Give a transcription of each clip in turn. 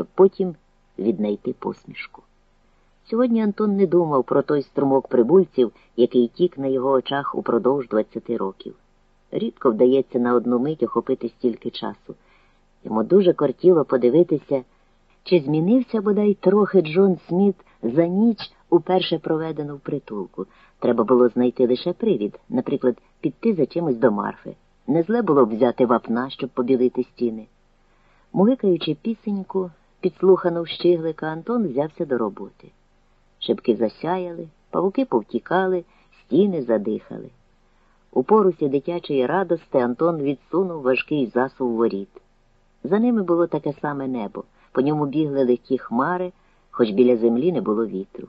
щоб потім віднайти посмішку. Сьогодні Антон не думав про той струмок прибульців, який тік на його очах упродовж 20 років. Рідко вдається на одну мить охопити стільки часу. Йому дуже кортіло подивитися, чи змінився бодай трохи Джон Сміт за ніч, уперше проведену в притулку. Треба було знайти лише привід, наприклад, піти за чимось до Марфи. Не зле було б взяти вапна, щоб побілити стіни. Мугикаючи пісеньку, підслухану щиглика, Антон взявся до роботи. Шибки засяяли, павуки повтікали, стіни задихали. У порусі дитячої радости Антон відсунув важкий засув воріт. За ними було таке саме небо, по ньому бігли легкі хмари, хоч біля землі не було вітру.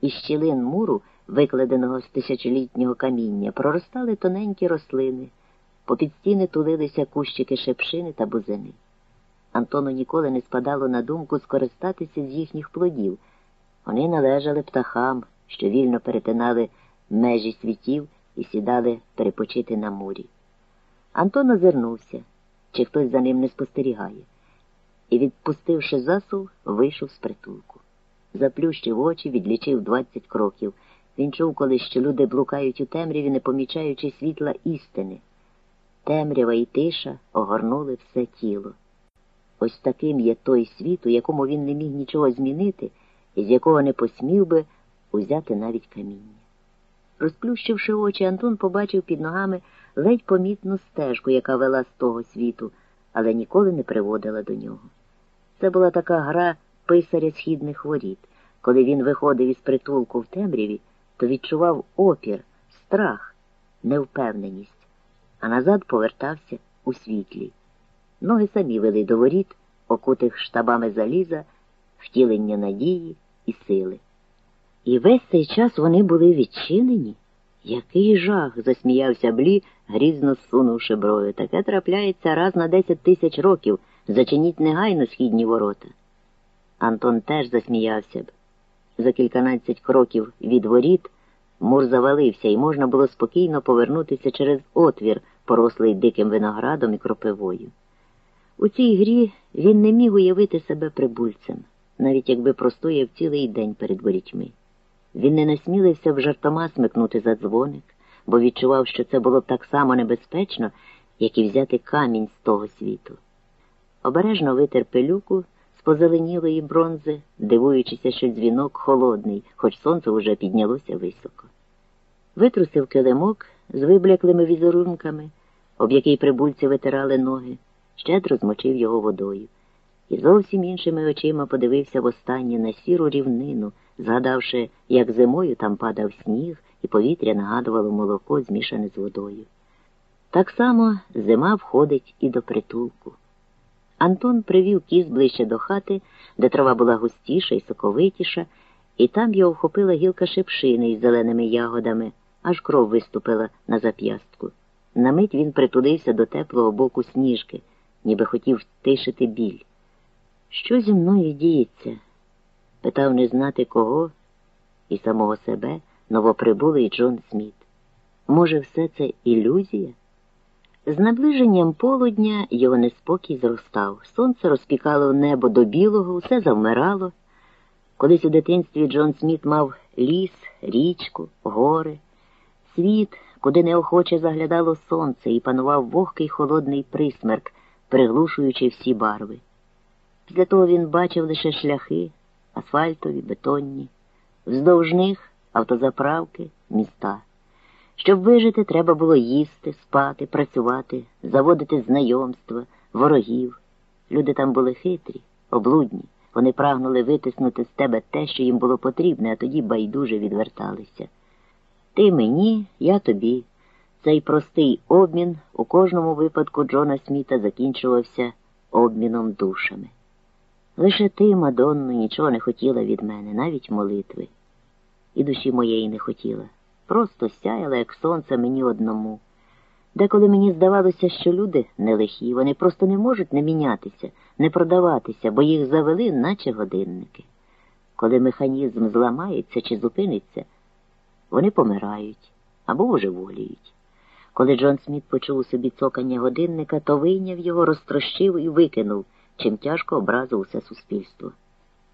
Із щілин муру, викладеного з тисячолітнього каміння, проростали тоненькі рослини, попід стіни тулилися кущики шепшини та бузини. Антону ніколи не спадало на думку скористатися з їхніх плодів. Вони належали птахам, що вільно перетинали межі світів і сідали перепочити на мурі. Антон озирнувся, чи хтось за ним не спостерігає, і, відпустивши засув, вийшов з притулку. Заплющив очі, відлічив двадцять кроків. Він чув колись, що люди блукають у темряві, не помічаючи світла істини. Темрява і тиша огорнули все тіло. Ось таким є той світ, у якому він не міг нічого змінити, і з якого не посмів би узяти навіть каміння. Розплющивши очі, Антон побачив під ногами ледь помітну стежку, яка вела з того світу, але ніколи не приводила до нього. Це була така гра писаря східних воріт. Коли він виходив із притулку в темряві, то відчував опір, страх, невпевненість, а назад повертався у світлі. Ноги самі вели до воріт, окутих штабами заліза, втілення надії і сили. І весь цей час вони були відчинені. Який жах, засміявся Блі, грізно сунувши бровю. Таке трапляється раз на десять тисяч років. Зачиніть негайно східні ворота. Антон теж засміявся б. За кільканадцять кроків від воріт мур завалився, і можна було спокійно повернутися через отвір, порослий диким виноградом і кропивою. У цій грі він не міг уявити себе прибульцем, навіть якби простояв цілий день перед ворітьми. Він не насмілився в жартома смикнути за дзвоник, бо відчував, що це було б так само небезпечно, як і взяти камінь з того світу. Обережно витер пилюку з позеленілої бронзи, дивуючися, що дзвінок холодний, хоч сонце уже піднялося високо. Витрусив килимок з вибляклими візерунками, об який прибульці витирали ноги, щедро змочив його водою. І зовсім іншими очима подивився востаннє на сіру рівнину, згадавши, як зимою там падав сніг, і повітря нагадувало молоко, змішане з водою. Так само зима входить і до притулку. Антон привів кіз ближче до хати, де трава була густіша і соковитіша, і там його вхопила гілка шипшини із зеленими ягодами, аж кров виступила на зап'ястку. На мить він притулився до теплого боку сніжки, ніби хотів втишити біль. Що зі мною діється? питав не знати кого і самого себе новоприбулий Джон Сміт. Може, все це ілюзія? З наближенням полудня його неспокій зростав. Сонце розпікало небо до білого, усе завмирало. Колись у дитинстві Джон Сміт мав ліс, річку, гори, світ, куди неохоче заглядало сонце і панував вогкий холодний присмерк, приглушуючи всі барви. Після того він бачив лише шляхи, асфальтові, бетонні, вздовж них автозаправки, міста. Щоб вижити, треба було їсти, спати, працювати, заводити знайомства, ворогів. Люди там були хитрі, облудні. Вони прагнули витиснути з тебе те, що їм було потрібне, а тоді байдуже відверталися. Ти мені, я тобі. Цей простий обмін у кожному випадку Джона Сміта закінчувався обміном душами. Лише ти, Мадонно, нічого не хотіла від мене, навіть молитви. І душі моєї не хотіла. Просто сяяла, як сонце мені одному. Деколи мені здавалося, що люди не лихі, вони просто не можуть не мінятися, не продаватися, бо їх завели, наче годинники. Коли механізм зламається чи зупиниться, вони помирають або божеволіють. Коли Джон Сміт почув у собі цокання годинника, то вийняв його, розтрощив і викинув чим тяжко образив усе суспільство.